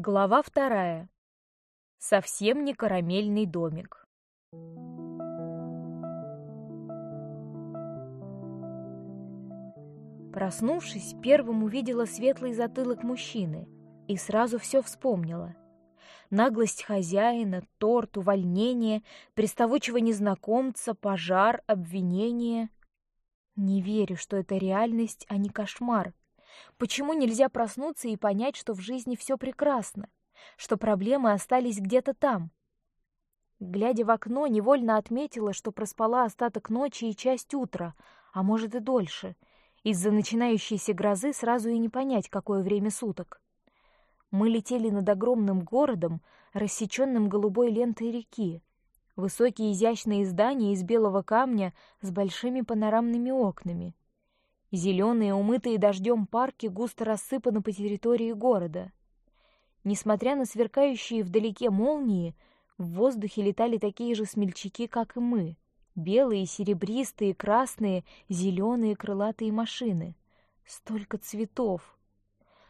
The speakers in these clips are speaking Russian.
Глава вторая. Совсем не карамельный домик. Проснувшись, первым увидела светлый затылок мужчины и сразу все вспомнила. Наглость хозяина, торт, увольнение, приставучего незнакомца, пожар, обвинение. Не верю, что это реальность, а не кошмар. Почему нельзя проснуться и понять, что в жизни все прекрасно, что проблемы остались где-то там? Глядя в окно, невольно отметила, что проспала остаток ночи и часть утра, а может и дольше. Из-за начинающейся грозы сразу и не понять, какое время суток. Мы летели над огромным городом, рассеченным голубой лентой реки. Высокие изящные здания из белого камня с большими панорамными окнами. Зеленые, умытые дождем парки густо рассыпаны по территории города. Несмотря на сверкающие вдалеке молнии, в воздухе летали такие же смельчаки, как и мы: белые, серебристые, красные, зеленые крылатые машины. Столько цветов.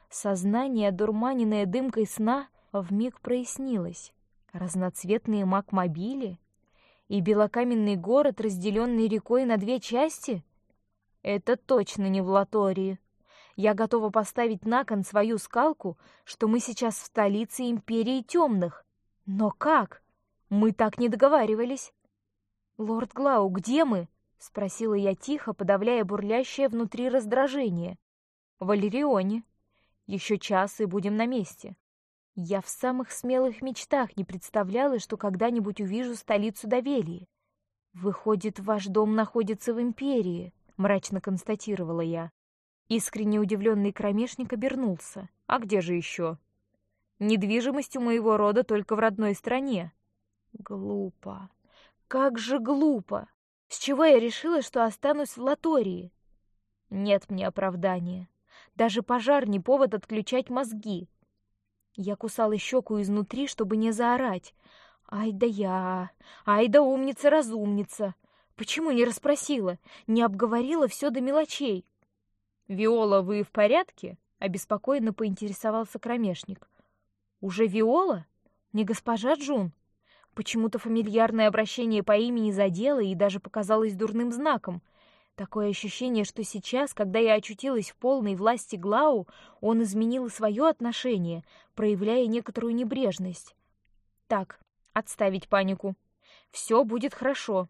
Сознание, одурманенное дымкой сна, в миг прояснилось. Разноцветные макмобили и белокаменный город, разделенный рекой на две части. Это точно не в Латории. Я готова поставить на кон свою скалку, что мы сейчас в столице империи темных. Но как? Мы так не договаривались. Лорд Глау, где мы? спросила я тихо, подавляя бурлящее внутри раздражение. Валерионе. Еще час и будем на месте. Я в самых смелых мечтах не представляла, что когда-нибудь увижу столицу Довелии. Выходит, ваш дом находится в империи мрачно констатировала я. Искренне удивленный кромешник обернулся. А где же еще? Недвижимость у моего рода только в родной стране. Глупо. Как же глупо. С чего я решила, что останусь в Латории? Нет мне оправдания. Даже пожар не повод отключать мозги. Я кусала щеку изнутри, чтобы не заорать. Ай да я, ай да умница-разумница. Почему не расспросила, не обговорила все до мелочей? Виола, вы в порядке? Обеспокоенно поинтересовался кромешник. Уже Виола? Не госпожа Джун? Почему-то фамильярное обращение по имени задело и даже показалось дурным знаком. Такое ощущение, что сейчас, когда я очутилась в полной власти Глау, он изменил свое отношение, проявляя некоторую небрежность. Так, отставить панику. Все будет хорошо.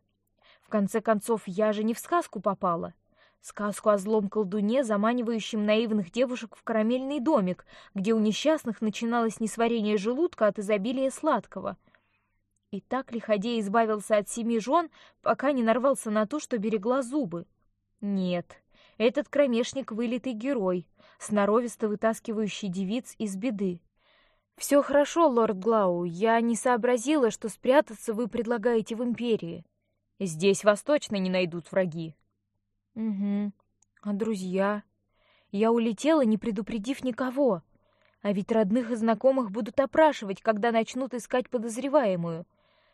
В конце концов, я же не в сказку попала. Сказку о злом колдуне, заманивающем наивных девушек в карамельный домик, где у несчастных начиналось несварение желудка от изобилия сладкого. И так лиходей избавился от семи жен, пока не нарвался на то, что берегла зубы. Нет, этот кромешник вылитый герой, сноровисто вытаскивающий девиц из беды. Все хорошо, лорд Глау. Я не сообразила, что спрятаться вы предлагаете в империи. Здесь вас точно не найдут враги. Угу. А друзья? Я улетела, не предупредив никого. А ведь родных и знакомых будут опрашивать, когда начнут искать подозреваемую.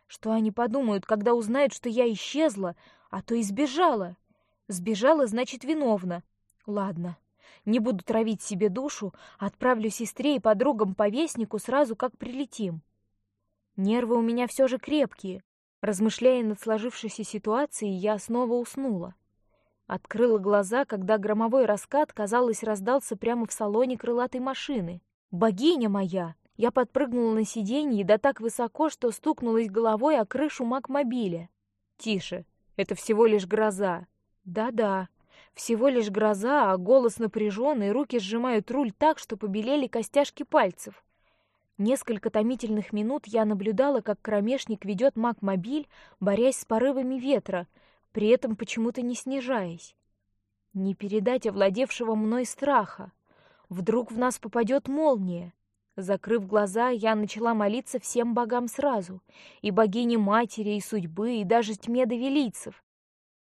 Что они подумают, когда узнают, что я исчезла, а то избежала? Сбежала, значит, виновна. Ладно, не буду травить себе душу, отправлю сестре и подругам по вестнику сразу, как прилетим. Нервы у меня все же крепкие, Размышляя над сложившейся ситуацией, я снова уснула. Открыла глаза, когда громовой раскат, казалось, раздался прямо в салоне крылатой машины. Богиня моя! Я подпрыгнула на сиденье, да так высоко, что стукнулась головой о крышу макмобиля. Тише, это всего лишь гроза. Да-да, всего лишь гроза, а голос напряженный, руки сжимают руль так, что побелели костяшки пальцев. Несколько томительных минут я наблюдала, как кромешник ведет маг-мобиль, борясь с порывами ветра, при этом почему-то не снижаясь. Не передать овладевшего мной страха. Вдруг в нас попадет молния. Закрыв глаза, я начала молиться всем богам сразу, и богине матери, и судьбы, и даже тьме довелицев.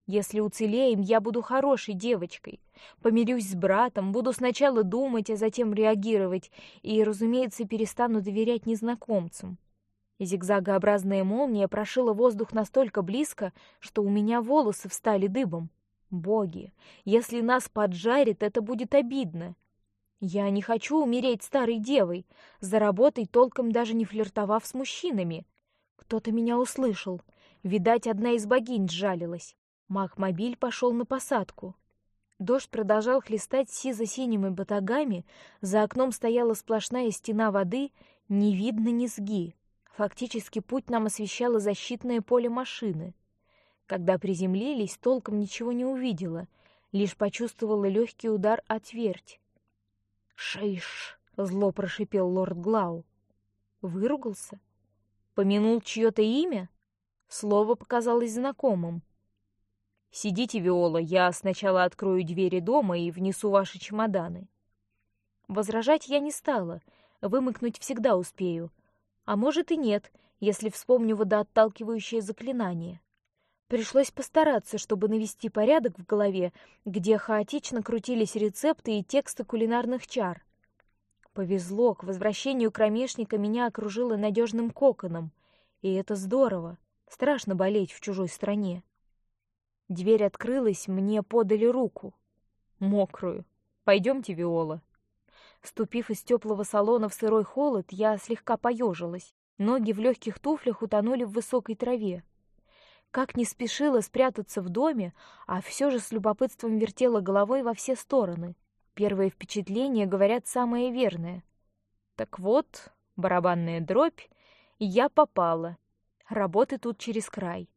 Если уцелеем, я буду хорошей девочкой. Помирюсь с братом, буду сначала думать, а затем реагировать, и, разумеется, перестану доверять незнакомцам. Зигзагообразная молния прошила воздух настолько близко, что у меня волосы встали дыбом. Боги, если нас поджарит, это будет обидно. Я не хочу умереть старой девой, за толком даже не флиртовав с мужчинами. Кто-то меня услышал. Видать, одна из богинь сжалилась. Маг-мобиль пошел на посадку. Дождь продолжал хлестать сизо-синими батагами, за окном стояла сплошная стена воды, не видно низги. Фактически путь нам освещало защитное поле машины. Когда приземлились, толком ничего не увидела, лишь почувствовала легкий удар о твердь. Шиш! зло прошипел лорд Глау. Выругался, помянул чье-то имя. Слово показалось знакомым. Сидите, Виола, я сначала открою двери дома и внесу ваши чемоданы. Возражать я не стала, вымыкнуть всегда успею, а может и нет, если вспомню водоотталкивающее заклинание. Пришлось постараться, чтобы навести порядок в голове, где хаотично крутились рецепты и тексты кулинарных чар. Повезло, к возвращению кромешника меня окружило надежным коконом, и это здорово. Страшно болеть в чужой стране. Дверь открылась, мне подали руку, мокрую. Пойдемте, Виола. Ступив из теплого салона в сырой холод, я слегка поежилась. Ноги в легких туфлях утонули в высокой траве. Как не спешила спрятаться в доме, а все же с любопытством вертела головой во все стороны. Первое впечатление, говорят, самое верное. Так вот, барабанная дробь, я попала. Работы тут через край.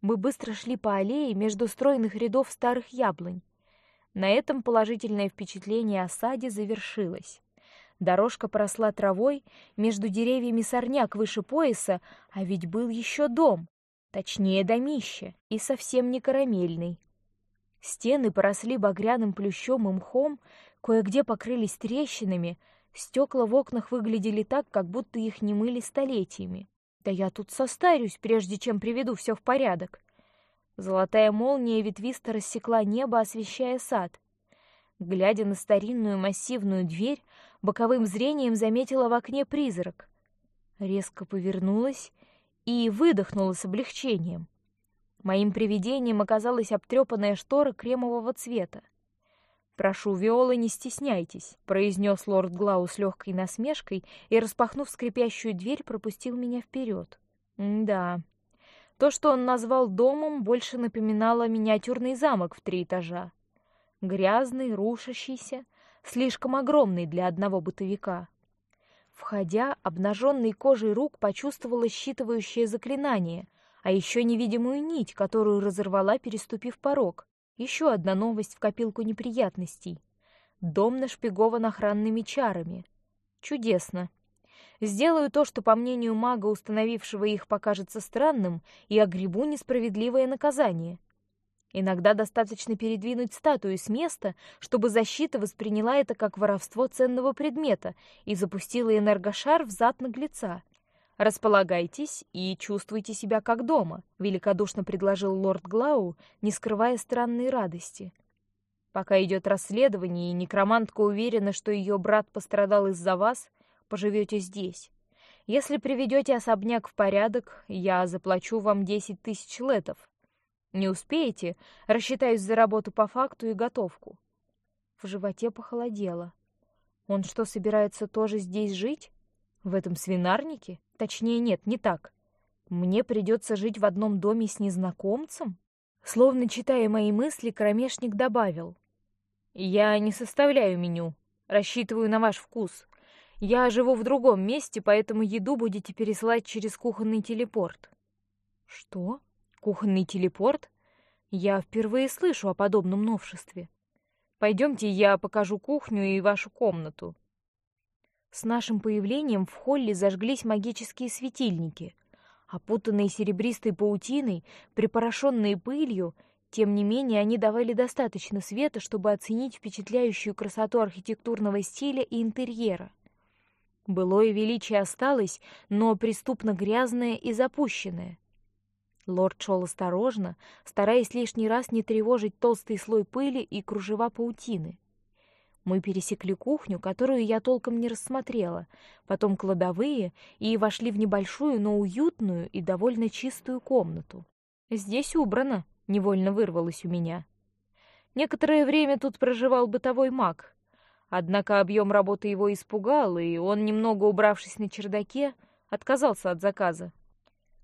Мы быстро шли по аллее между стройных рядов старых яблонь. На этом положительное впечатление о саде завершилось. Дорожка поросла травой, между деревьями сорняк выше пояса, а ведь был еще дом, точнее домище, и совсем не карамельный. Стены поросли багряным плющом и мхом, кое-где покрылись трещинами, стекла в окнах выглядели так, как будто их не мыли столетиями. Да я тут состарюсь, прежде чем приведу все в порядок. Золотая молния ветвисто рассекла небо, освещая сад. Глядя на старинную массивную дверь, боковым зрением заметила в окне призрак. Резко повернулась и выдохнула с облегчением. Моим привидением оказалась обтрепанная штора кремового цвета. Прошу, Виола, не стесняйтесь, произнес лорд Глау с легкой насмешкой и, распахнув скрипящую дверь, пропустил меня вперед. Да, то, что он назвал домом, больше напоминало миниатюрный замок в три этажа, грязный, рушащийся, слишком огромный для одного бытовика. Входя, обнаженной кожей рук почувствовала считывающее заклинание, а еще невидимую нить, которую разорвала, переступив порог. Еще одна новость в копилку неприятностей. Дом нашпигован охранными чарами. Чудесно. Сделаю то, что по мнению мага, установившего их, покажется странным, и огребу несправедливое наказание. Иногда достаточно передвинуть статую с места, чтобы защита восприняла это как воровство ценного предмета и запустила энергошар в зад наглеца. Располагайтесь и чувствуйте себя как дома, великодушно предложил лорд Глау, не скрывая странной радости. Пока идет расследование и некромантка уверена, что ее брат пострадал из-за вас, поживете здесь. Если приведете особняк в порядок, я заплачу вам десять тысяч летов. Не успеете, рассчитаюсь за работу по факту и готовку. В животе похолодело. Он что, собирается тоже здесь жить? В этом свинарнике? Точнее, нет, не так. Мне придется жить в одном доме с незнакомцем? Словно читая мои мысли, кромешник добавил: "Я не составляю меню, рассчитываю на ваш вкус. Я живу в другом месте, поэтому еду будете пересылать через кухонный телепорт". Что? Кухонный телепорт? Я впервые слышу о подобном новшестве. Пойдемте, я покажу кухню и вашу комнату. С нашим появлением в холле зажглись магические светильники, опутанные серебристой паутиной, припорошенные пылью. Тем не менее, они давали достаточно света, чтобы оценить впечатляющую красоту архитектурного стиля и интерьера. Былое величие осталось, но преступно грязное и запущенное. Лорд шел осторожно, стараясь лишний раз не тревожить толстый слой пыли и кружева паутины. Мы пересекли кухню, которую я толком не рассмотрела, потом кладовые и вошли в небольшую, но уютную и довольно чистую комнату. Здесь убрано, невольно вырвалось у меня. Некоторое время тут проживал бытовой маг. Однако объем работы его испугал, и он, немного убравшись на чердаке, отказался от заказа.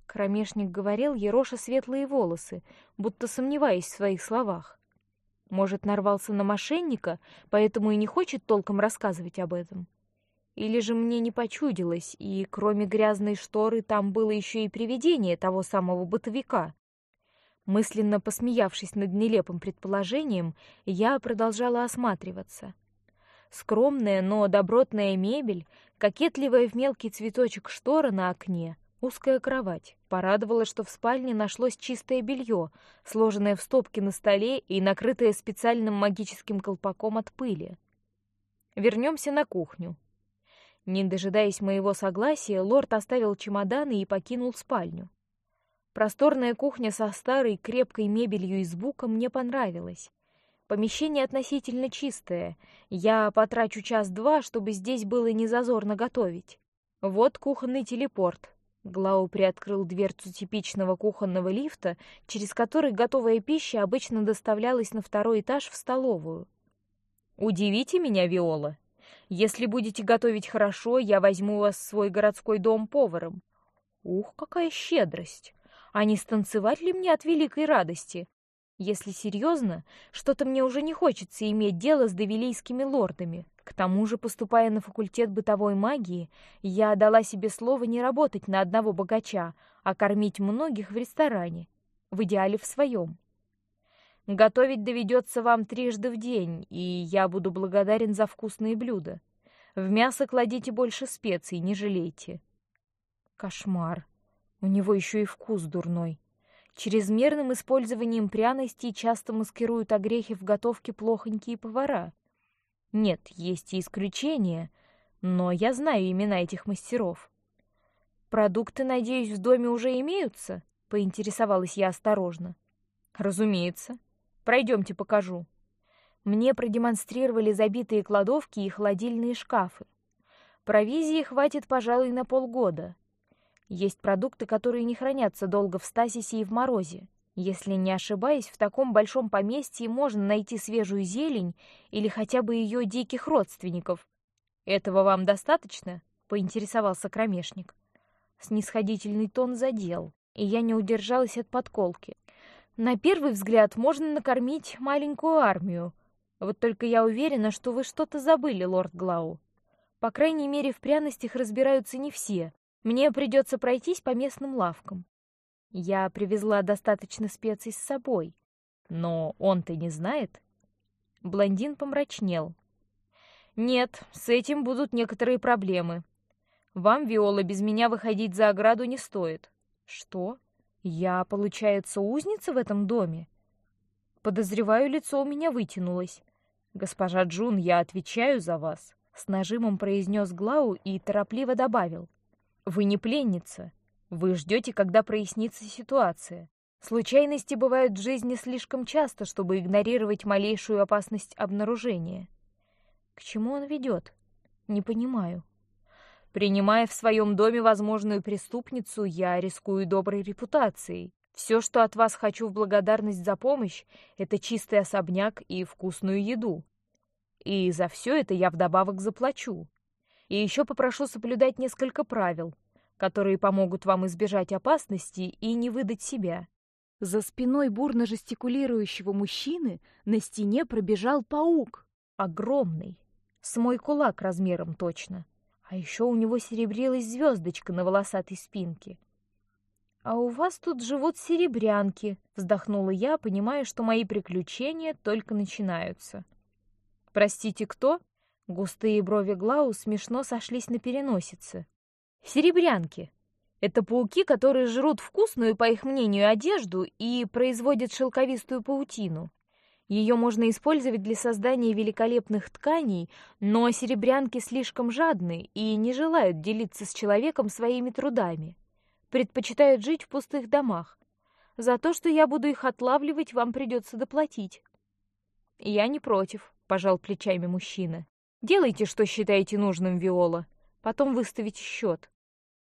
Кромешник говорил ероша светлые волосы, будто сомневаясь в своих словах. Может, нарвался на мошенника, поэтому и не хочет толком рассказывать об этом. Или же мне не почудилось, и кроме грязной шторы там было еще и привидение того самого бытовика. Мысленно посмеявшись над нелепым предположением, я продолжала осматриваться. Скромная, но добротная мебель, кокетливая в мелкий цветочек штора на окне, узкая кровать. Порадовало, что в спальне нашлось чистое белье, сложенное в стопки на столе и накрытое специальным магическим колпаком от пыли. Вернемся на кухню. Не дожидаясь моего согласия, лорд оставил чемоданы и покинул спальню. Просторная кухня со старой крепкой мебелью и звуком мне понравилась. Помещение относительно чистое. Я потрачу час-два, чтобы здесь было не зазорно готовить. Вот кухонный телепорт. Глау приоткрыл дверцу типичного кухонного лифта, через который готовая пища обычно доставлялась на второй этаж в столовую. Удивите меня, Виола. Если будете готовить хорошо, я возьму вас в свой городской дом поваром. Ух, какая щедрость! А не станцевать ли мне от великой радости? Если серьезно, что-то мне уже не хочется иметь дело с давилийскими лордами. К тому же, поступая на факультет бытовой магии, я дала себе слово не работать на одного богача, а кормить многих в ресторане, в идеале в своем. Готовить доведется вам трижды в день, и я буду благодарен за вкусные блюда. В мясо кладите больше специй, не жалейте. Кошмар. У него еще и вкус дурной. Чрезмерным использованием пряностей часто маскируют огрехи в готовке плохонькие повара. Нет, есть и исключения, но я знаю имена этих мастеров. Продукты, надеюсь, в доме уже имеются? Поинтересовалась я осторожно. Разумеется. Пройдемте, покажу. Мне продемонстрировали забитые кладовки и холодильные шкафы. Провизии хватит, пожалуй, на полгода. Есть продукты, которые не хранятся долго в стасисе и в морозе. Если не ошибаюсь, в таком большом поместье можно найти свежую зелень или хотя бы ее диких родственников. Этого вам достаточно? Поинтересовался кромешник. Снисходительный тон задел, и я не удержалась от подколки. На первый взгляд можно накормить маленькую армию. Вот только я уверена, что вы что-то забыли, лорд Глау. По крайней мере, в пряностях разбираются не все. Мне придется пройтись по местным лавкам. Я привезла достаточно специй с собой, но он-то не знает. Блондин помрачнел. Нет, с этим будут некоторые проблемы. Вам, Виола, без меня выходить за ограду не стоит. Что? Я, получается, узница в этом доме? Подозреваю, лицо у меня вытянулось. Госпожа Джун, я отвечаю за вас. С нажимом произнес Глау и торопливо добавил: Вы не пленница. Вы ждете, когда прояснится ситуация. Случайности бывают в жизни слишком часто, чтобы игнорировать малейшую опасность обнаружения. К чему он ведет? Не понимаю. Принимая в своем доме возможную преступницу, я рискую доброй репутацией. Все, что от вас хочу в благодарность за помощь, это чистый особняк и вкусную еду. И за все это я вдобавок заплачу. И еще попрошу соблюдать несколько правил, которые помогут вам избежать опасности и не выдать себя. За спиной бурно жестикулирующего мужчины на стене пробежал паук, огромный, с мой кулак размером точно. А еще у него серебрилась звездочка на волосатой спинке. А у вас тут живут серебрянки, вздохнула я, понимая, что мои приключения только начинаются. Простите, кто? Густые брови Глау смешно сошлись на переносице. Серебрянки. Это пауки, которые жрут вкусную, по их мнению, одежду и производят шелковистую паутину. Ее можно использовать для создания великолепных тканей, но серебрянки слишком жадны и не желают делиться с человеком своими трудами. Предпочитают жить в пустых домах. За то, что я буду их отлавливать, вам придется доплатить. Я не против, пожал плечами мужчина. Делайте, что считаете нужным, Виола. Потом выставите счет.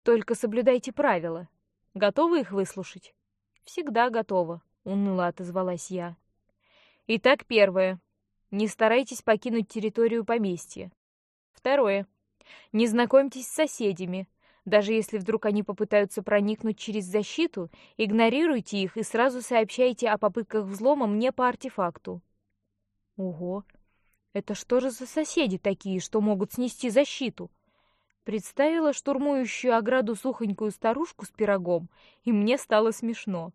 Только соблюдайте правила. Готовы их выслушать? Всегда готова, уныло отозвалась я. Итак, первое. Не старайтесь покинуть территорию поместья. Второе. Не знакомьтесь с соседями. Даже если вдруг они попытаются проникнуть через защиту, игнорируйте их и сразу сообщайте о попытках взлома мне по артефакту. Ого, это что же за соседи такие, что могут снести защиту? Представила штурмующую ограду сухонькую старушку с пирогом, и мне стало смешно.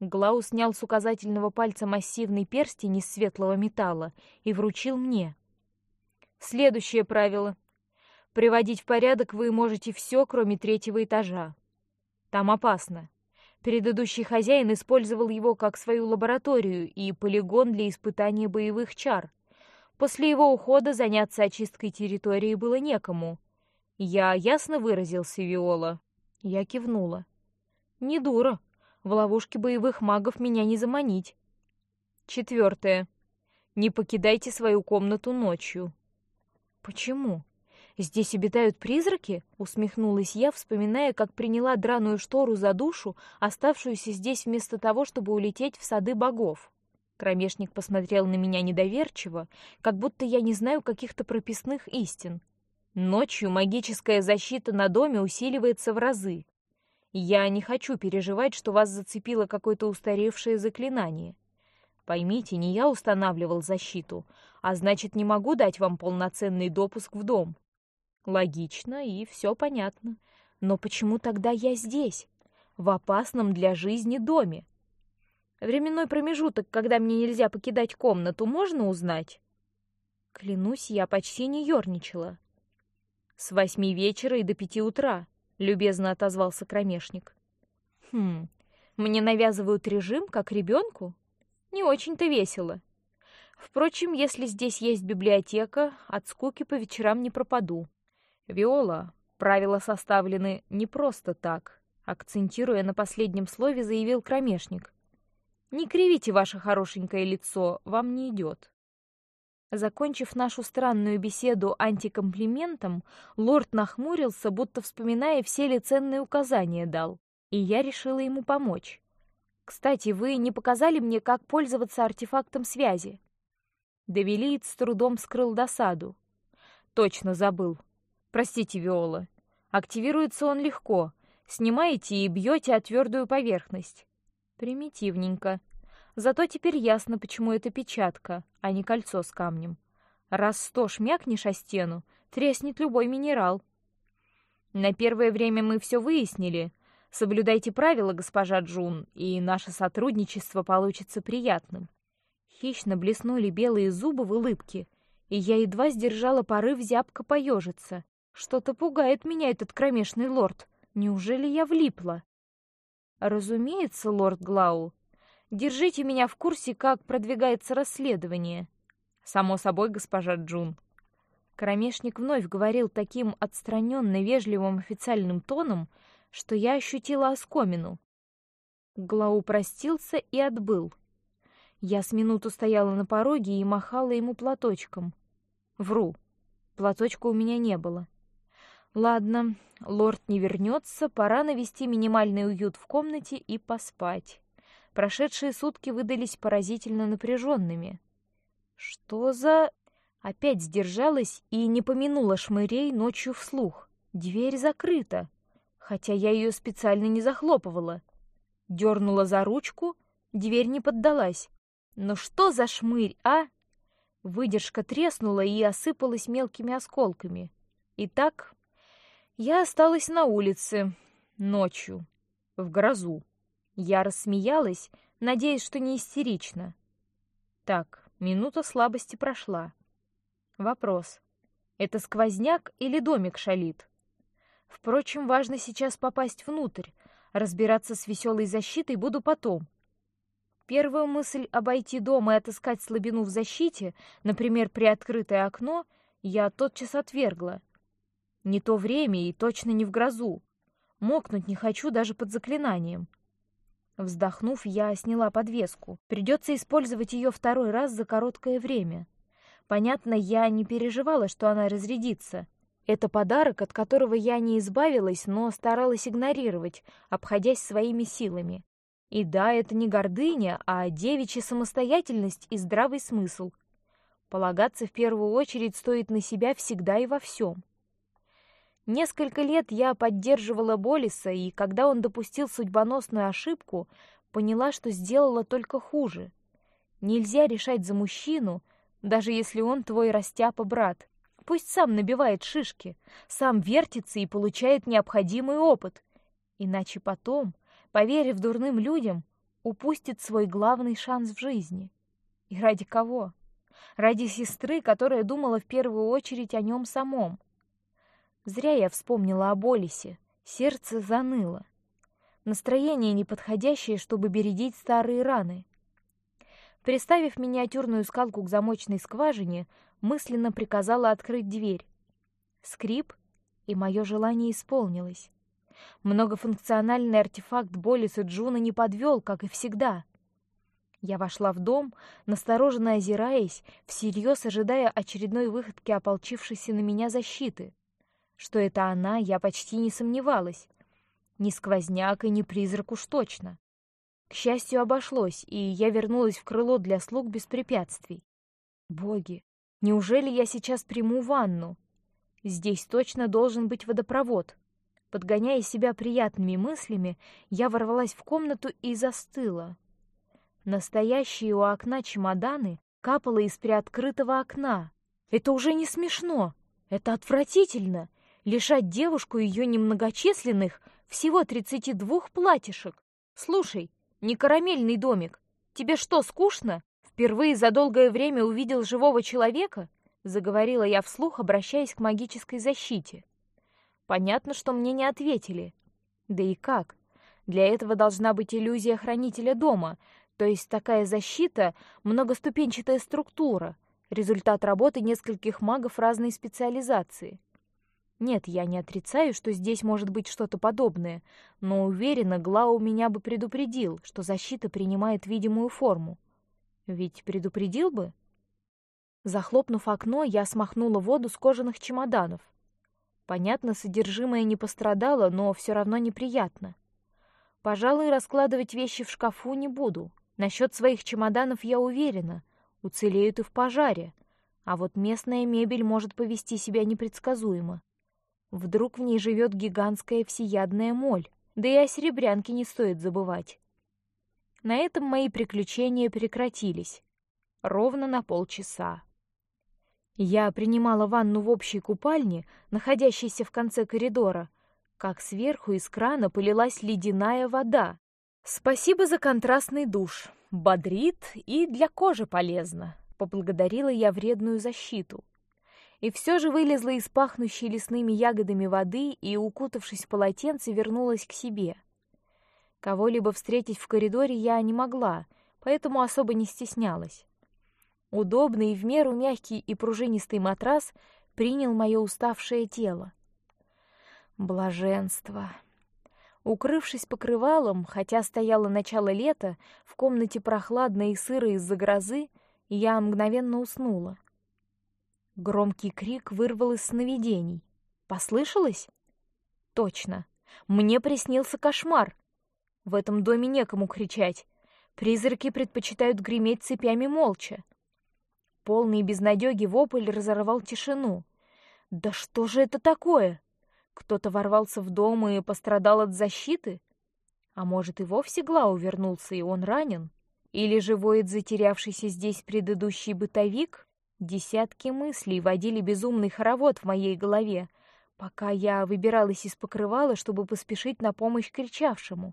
Глау снял с указательного пальца массивный перстень из светлого металла и вручил мне. Следующее правило: приводить в порядок вы можете все, кроме третьего этажа. Там опасно. Предыдущий хозяин использовал его как свою лабораторию и полигон для испытания боевых чар. После его ухода заняться очисткой территории было некому, я ясно выразился, Виола. Я кивнула. Не дура. В ловушке боевых магов меня не заманить. Четвертое. Не покидайте свою комнату ночью. Почему? Здесь обитают призраки? Усмехнулась я, вспоминая, как приняла драную штору за душу, оставшуюся здесь вместо того, чтобы улететь в сады богов. Кромешник посмотрел на меня недоверчиво, как будто я не знаю каких-то прописных истин. Ночью магическая защита на доме усиливается в разы. Я не хочу переживать, что вас зацепило какое-то устаревшее заклинание. Поймите, не я устанавливал защиту, а значит, не могу дать вам полноценный допуск в дом. Логично и все понятно. Но почему тогда я здесь, в опасном для жизни доме? Временной промежуток, когда мне нельзя покидать комнату, можно узнать? Клянусь, я почти не ерничала. С восьми вечера и до пяти утра, любезно отозвался кромешник. Хм, мне навязывают режим, как ребенку? Не очень-то весело. Впрочем, если здесь есть библиотека, от скуки по вечерам не пропаду. Виола, правила составлены не просто так. Акцентируя на последнем слове, заявил кромешник. Не кривите ваше хорошенькое лицо, вам не идет. Закончив нашу странную беседу антикомплиментом, лорд нахмурился, будто вспоминая все ли ценные указания дал, и я решила ему помочь. Кстати, вы не показали мне, как пользоваться артефактом связи. Девилиит с трудом скрыл досаду. Точно забыл. Простите, Виола. Активируется он легко. Снимаете и бьете о твердую поверхность. Примитивненько. Зато теперь ясно, почему это печатка, а не кольцо с камнем. Раз сто шмякнешь о стену, треснет любой минерал. На первое время мы все выяснили. Соблюдайте правила, госпожа Джун, и наше сотрудничество получится приятным. Хищно блеснули белые зубы в улыбке, и я едва сдержала порыв зябко поежиться. Что-то пугает меня этот кромешный лорд. Неужели я влипла? Разумеется, лорд Глау, Держите меня в курсе, как продвигается расследование. Само собой, госпожа Джун. Кромешник вновь говорил таким отстраненно вежливым официальным тоном, что я ощутила оскомину. Глау простился и отбыл. Я с минуту стояла на пороге и махала ему платочком. Вру, платочка у меня не было. Ладно, лорд не вернется, пора навести минимальный уют в комнате и поспать. Прошедшие сутки выдались поразительно напряженными. Что за... Опять сдержалась и не помянула шмырей ночью вслух. Дверь закрыта, хотя я ее специально не захлопывала. Дернула за ручку, дверь не поддалась. Но что за шмырь, а? Выдержка треснула и осыпалась мелкими осколками. Итак, я осталась на улице ночью в грозу. Я рассмеялась, надеясь, что не истерично. Так, минута слабости прошла. Вопрос: это сквозняк или домик шалит? Впрочем, важно сейчас попасть внутрь. Разбираться с веселой защитой буду потом. Первую мысль обойти дом и отыскать слабину в защите, например, приоткрытое окно, я тотчас отвергла. Не то время и точно не в грозу. Мокнуть не хочу даже под заклинанием. Вздохнув, я сняла подвеску. Придется использовать ее второй раз за короткое время. Понятно, я не переживала, что она разрядится. Это подарок, от которого я не избавилась, но старалась игнорировать, обходясь своими силами. И да, это не гордыня, а девичья самостоятельность и здравый смысл. Полагаться в первую очередь стоит на себя всегда и во всем. Несколько лет я поддерживала Болиса, и когда он допустил судьбоносную ошибку, поняла, что сделала только хуже. Нельзя решать за мужчину, даже если он твой растяпа брат. Пусть сам набивает шишки, сам вертится и получает необходимый опыт, иначе потом, поверив дурным людям, упустит свой главный шанс в жизни. И ради кого? Ради сестры, которая думала в первую очередь о нем самом. Зря я вспомнила о Болисе. Сердце заныло. Настроение неподходящее, чтобы бередить старые раны. Приставив миниатюрную скалку к замочной скважине, мысленно приказала открыть дверь. Скрип, и мое желание исполнилось. Многофункциональный артефакт Болиса Джуна не подвел, как и всегда. Я вошла в дом, настороженно озираясь, всерьез ожидая очередной выходки ополчившейся на меня защиты. Что это она, я почти не сомневалась. Ни сквозняк и ни призрак уж точно. К счастью, обошлось, и я вернулась в крыло для слуг без препятствий. Боги, неужели я сейчас приму ванну? Здесь точно должен быть водопровод. Подгоняя себя приятными мыслями, я ворвалась в комнату и застыла. Настоящие у окна чемоданы капало из приоткрытого окна. Это уже не смешно, это отвратительно лишать девушку ее немногочисленных всего тридцати двух платьишек. Слушай, не карамельный домик. Тебе что, скучно? Впервые за долгое время увидел живого человека? Заговорила я вслух, обращаясь к магической защите. Понятно, что мне не ответили. Да и как? Для этого должна быть иллюзия хранителя дома, то есть такая защита, многоступенчатая структура, результат работы нескольких магов разной специализации. Нет, я не отрицаю, что здесь может быть что-то подобное, но уверена, Глау меня бы предупредил, что защита принимает видимую форму. Ведь предупредил бы. Захлопнув окно, я смахнула воду с кожаных чемоданов. Понятно, содержимое не пострадало, но все равно неприятно. Пожалуй, раскладывать вещи в шкафу не буду. Насчет своих чемоданов я уверена, уцелеют и в пожаре. А вот местная мебель может повести себя непредсказуемо. Вдруг в ней живет гигантская всеядная моль, да и о серебрянке не стоит забывать. На этом мои приключения прекратились. Ровно на полчаса. Я принимала ванну в общей купальне, находящейся в конце коридора, как сверху из крана полилась ледяная вода. Спасибо за контрастный душ, бодрит и для кожи полезно. Поблагодарила я вредную защиту и все же вылезла из пахнущей лесными ягодами воды и, укутавшись в полотенце, вернулась к себе. Кого-либо встретить в коридоре я не могла, поэтому особо не стеснялась. Удобный и в меру мягкий и пружинистый матрас принял мое уставшее тело. Блаженство. Укрывшись покрывалом, хотя стояло начало лета, в комнате прохладно и сыро из-за грозы, я мгновенно уснула. Громкий крик вырвал из сновидений. Послышалось? Точно. Мне приснился кошмар. В этом доме некому кричать. Призраки предпочитают греметь цепями молча. Полный безнадеги вопль разорвал тишину. Да что же это такое? Кто-то ворвался в дом и пострадал от защиты? А может и вовсе Глау вернулся и он ранен? Или же воет затерявшийся здесь предыдущий бытовик? Десятки мыслей водили безумный хоровод в моей голове, пока я выбиралась из покрывала, чтобы поспешить на помощь кричавшему.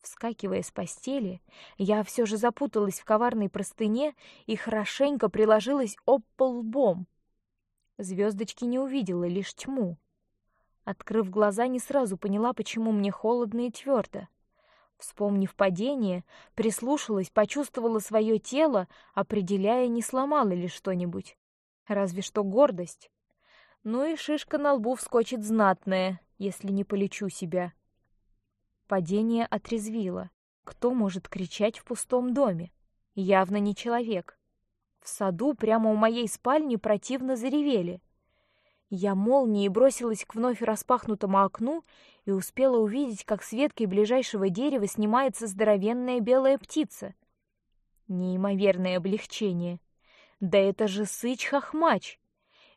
Вскакивая с постели, я все же запуталась в коварной простыне и хорошенько приложилась об пол лбом. Звездочки не увидела, лишь тьму. Открыв глаза, не сразу поняла, почему мне холодно и твердо. Вспомнив падение, прислушалась, почувствовала свое тело, определяя, не сломало ли что-нибудь. Разве что гордость. Ну и шишка на лбу вскочит знатная, если не полечу себя. Падение отрезвило. Кто может кричать в пустом доме? Явно не человек. В саду прямо у моей спальни противно заревели. Я молнией бросилась к вновь распахнутому окну и успела увидеть, как с ветки ближайшего дерева снимается здоровенная белая птица. Неимоверное облегчение. Да это же Сыч Хохмач!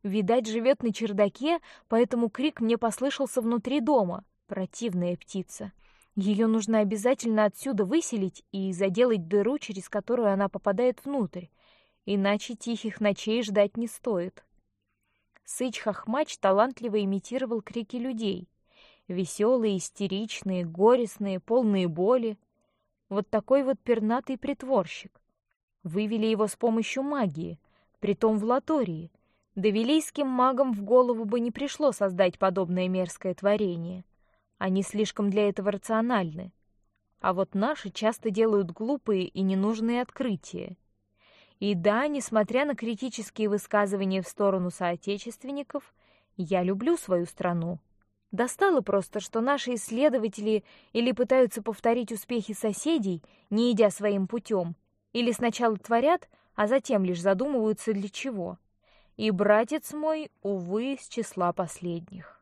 Видать, живет на чердаке, поэтому крик мне послышался внутри дома. Противная птица. Ее нужно обязательно отсюда выселить и заделать дыру, через которую она попадает внутрь, иначе тихих ночей ждать не стоит. Сыч Хохмач талантливо имитировал крики людей, веселые, истеричные, горестные, полные боли. Вот такой вот пернатый притворщик. Вывели его с помощью магии, притом в латории. Давилийским магам в голову бы не пришло создать подобное мерзкое творение. Они слишком для этого рациональны. А вот наши часто делают глупые и ненужные открытия. И да, несмотря на критические высказывания в сторону соотечественников, я люблю свою страну. Достало просто, что наши исследователи или пытаются повторить успехи соседей, не идя своим путем, или сначала творят, а затем лишь задумываются для чего. И братец мой, увы, из числа последних.